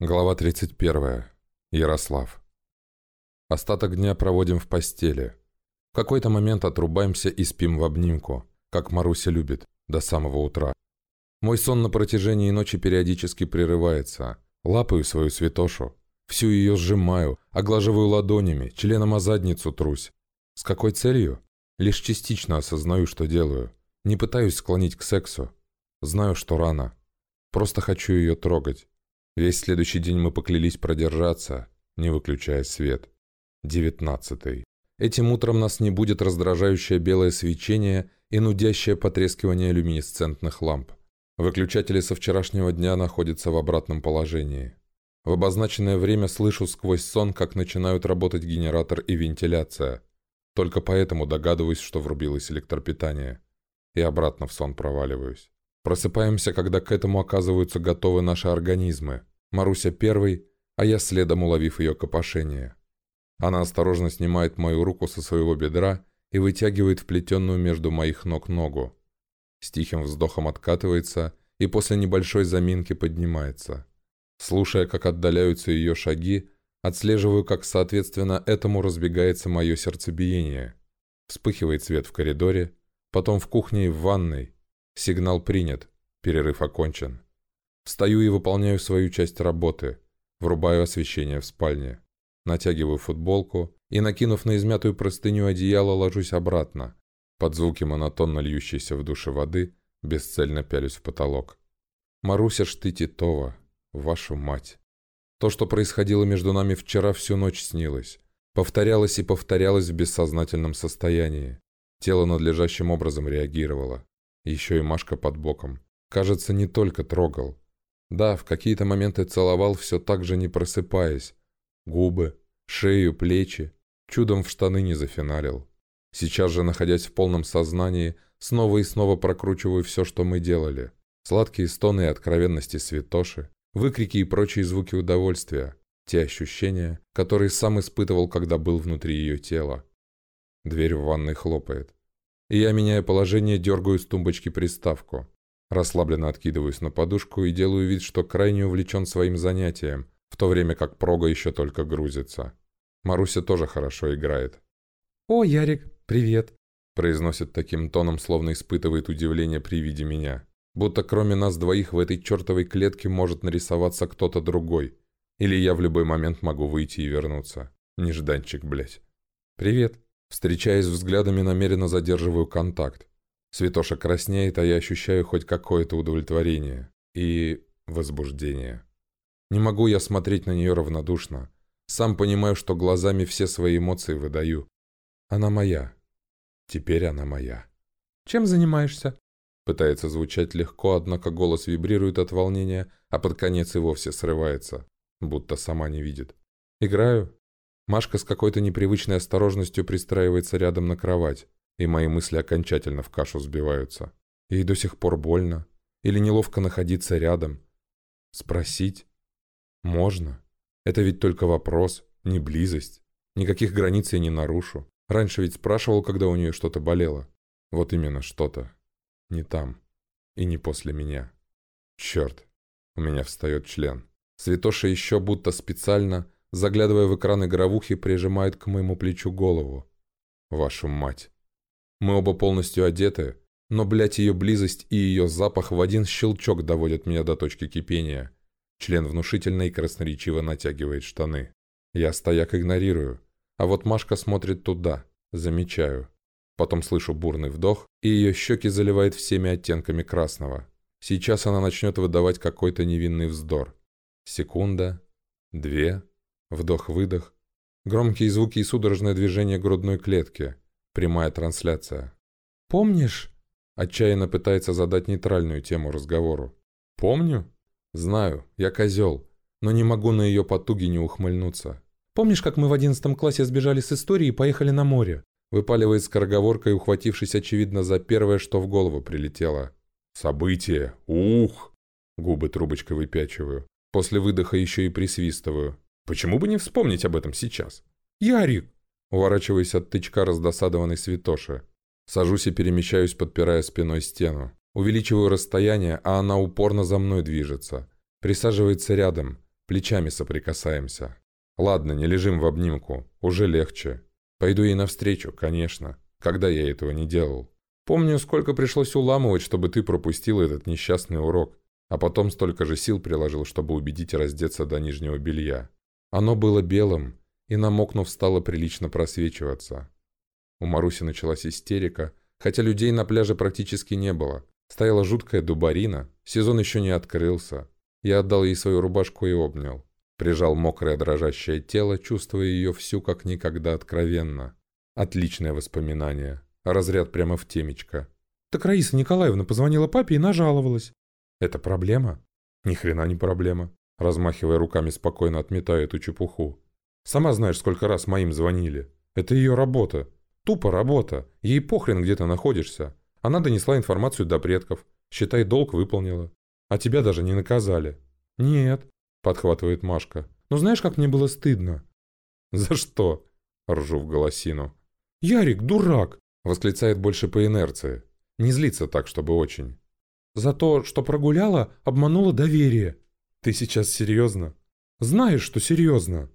Глава 31. Ярослав. Остаток дня проводим в постели. В какой-то момент отрубаемся и спим в обнимку, как Маруся любит, до самого утра. Мой сон на протяжении ночи периодически прерывается. Лапаю свою святошу, всю ее сжимаю, оглаживаю ладонями, членом о задницу трусь. С какой целью? Лишь частично осознаю, что делаю. Не пытаюсь склонить к сексу. Знаю, что рано. Просто хочу ее трогать. Весь следующий день мы поклялись продержаться, не выключая свет. Девятнадцатый. Этим утром нас не будет раздражающее белое свечение и нудящее потрескивание люминесцентных ламп. Выключатели со вчерашнего дня находятся в обратном положении. В обозначенное время слышу сквозь сон, как начинают работать генератор и вентиляция. Только поэтому догадываюсь, что врубилось электропитание. И обратно в сон проваливаюсь. Просыпаемся, когда к этому оказываются готовы наши организмы. Маруся первый, а я следом уловив ее копошение. Она осторожно снимает мою руку со своего бедра и вытягивает вплетенную между моих ног ногу. С тихим вздохом откатывается и после небольшой заминки поднимается. Слушая, как отдаляются ее шаги, отслеживаю, как соответственно этому разбегается мое сердцебиение. Вспыхивает свет в коридоре, потом в кухне и в ванной, Сигнал принят. Перерыв окончен. Встаю и выполняю свою часть работы. Врубаю освещение в спальне. Натягиваю футболку и, накинув на измятую простыню одеяло, ложусь обратно. Под звуки монотонно льющейся в душе воды бесцельно пялюсь в потолок. Маруся ж ты вашу мать. То, что происходило между нами вчера, всю ночь снилось. Повторялось и повторялось в бессознательном состоянии. Тело надлежащим образом реагировало. Еще и Машка под боком. Кажется, не только трогал. Да, в какие-то моменты целовал, все так же не просыпаясь. Губы, шею, плечи. Чудом в штаны не зафиналил. Сейчас же, находясь в полном сознании, снова и снова прокручиваю все, что мы делали. Сладкие стоны и откровенности святоши, выкрики и прочие звуки удовольствия. Те ощущения, которые сам испытывал, когда был внутри ее тела. Дверь в ванной хлопает и я, меняя положение, дергаю с тумбочки приставку. Расслабленно откидываюсь на подушку и делаю вид, что крайне увлечен своим занятием, в то время как прога еще только грузится. Маруся тоже хорошо играет. «О, Ярик, привет!» произносит таким тоном, словно испытывает удивление при виде меня. Будто кроме нас двоих в этой чертовой клетке может нарисоваться кто-то другой. Или я в любой момент могу выйти и вернуться. Нежданчик, блядь. «Привет!» Встречаясь взглядами, намеренно задерживаю контакт. Святоша краснеет, а я ощущаю хоть какое-то удовлетворение и возбуждение. Не могу я смотреть на нее равнодушно. Сам понимаю, что глазами все свои эмоции выдаю. Она моя. Теперь она моя. «Чем занимаешься?» Пытается звучать легко, однако голос вибрирует от волнения, а под конец и вовсе срывается, будто сама не видит. «Играю. Машка с какой-то непривычной осторожностью пристраивается рядом на кровать, и мои мысли окончательно в кашу сбиваются. Ей до сих пор больно. Или неловко находиться рядом. Спросить? Можно. Это ведь только вопрос, не близость. Никаких границ я не нарушу. Раньше ведь спрашивал, когда у нее что-то болело. Вот именно что-то. Не там. И не после меня. Черт. У меня встает член. Святоша еще будто специально заглядывая в экран игровухи, прижимает к моему плечу голову. Вашу мать. Мы оба полностью одеты, но, блядь, ее близость и ее запах в один щелчок доводят меня до точки кипения. Член внушительно и красноречиво натягивает штаны. Я стояк игнорирую, а вот Машка смотрит туда, замечаю. Потом слышу бурный вдох, и ее щеки заливает всеми оттенками красного. Сейчас она начнет выдавать какой-то невинный вздор. Секунда, две, Вдох-выдох. Громкие звуки и судорожное движение грудной клетки. Прямая трансляция. «Помнишь?» Отчаянно пытается задать нейтральную тему разговору. «Помню?» «Знаю, я козел, но не могу на ее потуги не ухмыльнуться». «Помнишь, как мы в одиннадцатом классе сбежали с истории и поехали на море?» Выпаливает скороговоркой, ухватившись, очевидно, за первое, что в голову прилетело. «Событие! Ух!» Губы трубочкой выпячиваю. После выдоха еще и присвистываю. Почему бы не вспомнить об этом сейчас? «Ярик!» Уворачиваясь от тычка раздосадованной святоши. Сажусь и перемещаюсь, подпирая спиной стену. Увеличиваю расстояние, а она упорно за мной движется. Присаживается рядом, Плечами соприкасаемся. Ладно, не лежим в обнимку. Уже легче. Пойду ей навстречу, конечно. Когда я этого не делал? Помню, сколько пришлось уламывать, чтобы ты пропустил этот несчастный урок. А потом столько же сил приложил, чтобы убедить раздеться до нижнего белья. Оно было белым, и намокнув стало прилично просвечиваться. У Маруси началась истерика, хотя людей на пляже практически не было. Стояла жуткая дубарина, сезон еще не открылся. Я отдал ей свою рубашку и обнял. Прижал мокрое дрожащее тело, чувствуя ее всю как никогда откровенно. Отличное воспоминание. Разряд прямо в темечко. Так Раиса Николаевна позвонила папе и нажаловалась. Это проблема? Ни хрена не проблема. Размахивая руками, спокойно отметая эту чепуху. Сама знаешь, сколько раз моим звонили. Это ее работа. Тупо работа. Ей похрен, где ты находишься. Она донесла информацию до предков. Считай, долг выполнила. А тебя даже не наказали. Нет, подхватывает Машка. Но знаешь, как мне было стыдно? За что? Ржу в голосину. Ярик, дурак! Восклицает больше по инерции. Не злится так, чтобы очень. За то, что прогуляла, обманула доверие. Ты сейчас серьезно? Знаешь, что серьезно.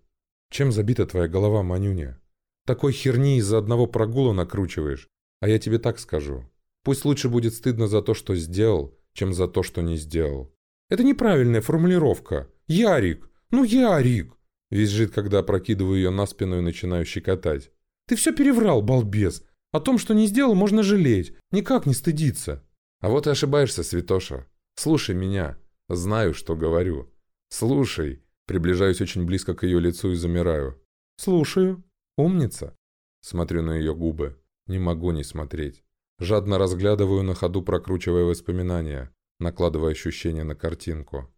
Чем забита твоя голова, Манюня? Такой херни из-за одного прогула накручиваешь. А я тебе так скажу. Пусть лучше будет стыдно за то, что сделал, чем за то, что не сделал. Это неправильная формулировка. Ярик! Ну, Ярик! Визжит, когда опрокидываю ее на спину и начинаю щекотать. Ты все переврал, балбес. О том, что не сделал, можно жалеть. Никак не стыдиться. А вот и ошибаешься, Святоша. Слушай меня. Знаю, что говорю. Слушай. Приближаюсь очень близко к ее лицу и замираю. Слушаю. Умница. Смотрю на ее губы. Не могу не смотреть. Жадно разглядываю на ходу, прокручивая воспоминания, накладывая ощущения на картинку.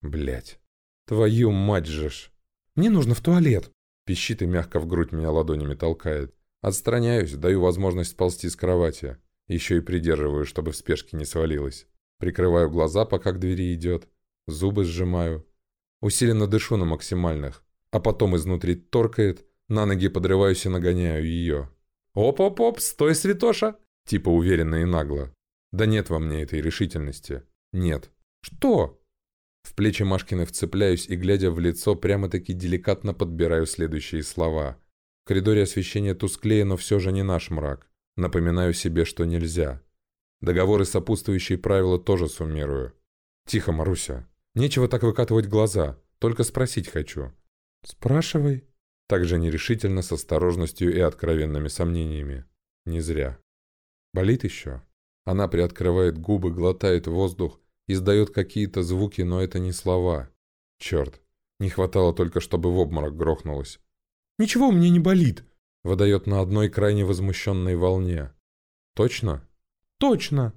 Блять. Твою мать же ж. Мне нужно в туалет. Пищит и мягко в грудь меня ладонями толкает. Отстраняюсь, даю возможность сползти с кровати. Еще и придерживаю, чтобы в спешке не свалилась. Прикрываю глаза, пока к двери идет. Зубы сжимаю. Усиленно дышу на максимальных. А потом изнутри торкает, на ноги подрываюсь и нагоняю ее. «Оп-оп-оп, стой, святоша!» Типа уверенно и нагло. Да нет во мне этой решительности. Нет. «Что?» В плечи Машкины вцепляюсь и, глядя в лицо, прямо-таки деликатно подбираю следующие слова. В коридоре освещение тусклее, но все же не наш мрак. Напоминаю себе, что нельзя. Договоры сопутствующие правила тоже суммирую. Тихо, Маруся. Нечего так выкатывать глаза. Только спросить хочу. Спрашивай. Также нерешительно, с осторожностью и откровенными сомнениями. Не зря. Болит еще? Она приоткрывает губы, глотает воздух, издает какие-то звуки, но это не слова. Черт, не хватало только, чтобы в обморок грохнулась. «Ничего мне не болит», — выдает на одной крайне возмущенной волне. «Точно?» «Точно!»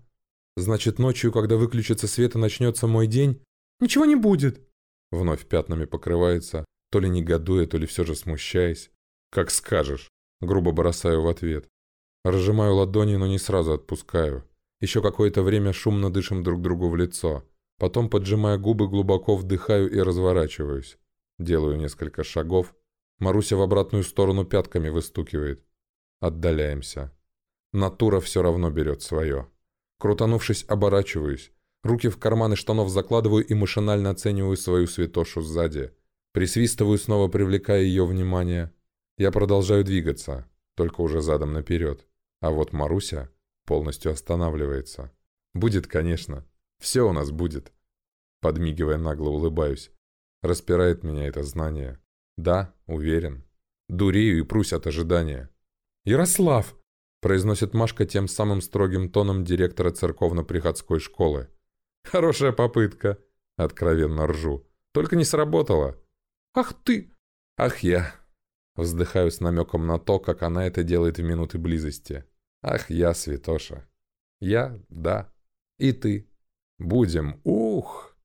«Значит, ночью, когда выключится свет и начнется мой день...» «Ничего не будет!» Вновь пятнами покрывается, то ли негодуя, то ли все же смущаясь. «Как скажешь!» Грубо бросаю в ответ. Разжимаю ладони, но не сразу отпускаю. Еще какое-то время шумно дышим друг другу в лицо. Потом, поджимая губы, глубоко вдыхаю и разворачиваюсь. Делаю несколько шагов. Маруся в обратную сторону пятками выстукивает. Отдаляемся. Натура все равно берет свое. Крутанувшись, оборачиваюсь. Руки в карманы штанов закладываю и машинально оцениваю свою святошу сзади. Присвистываю, снова привлекая ее внимание. Я продолжаю двигаться, только уже задом наперед. А вот Маруся полностью останавливается. Будет, конечно. Все у нас будет. Подмигивая нагло улыбаюсь. Распирает меня это знание. Да, уверен. Дурею и прусь от ожидания. «Ярослав!» произносит Машка тем самым строгим тоном директора церковно-приходской школы. «Хорошая попытка!» Откровенно ржу. «Только не сработало!» «Ах ты!» «Ах я!» Вздыхаю с намеком на то, как она это делает в минуты близости. «Ах я, святоша!» «Я, да. И ты. Будем, ух!»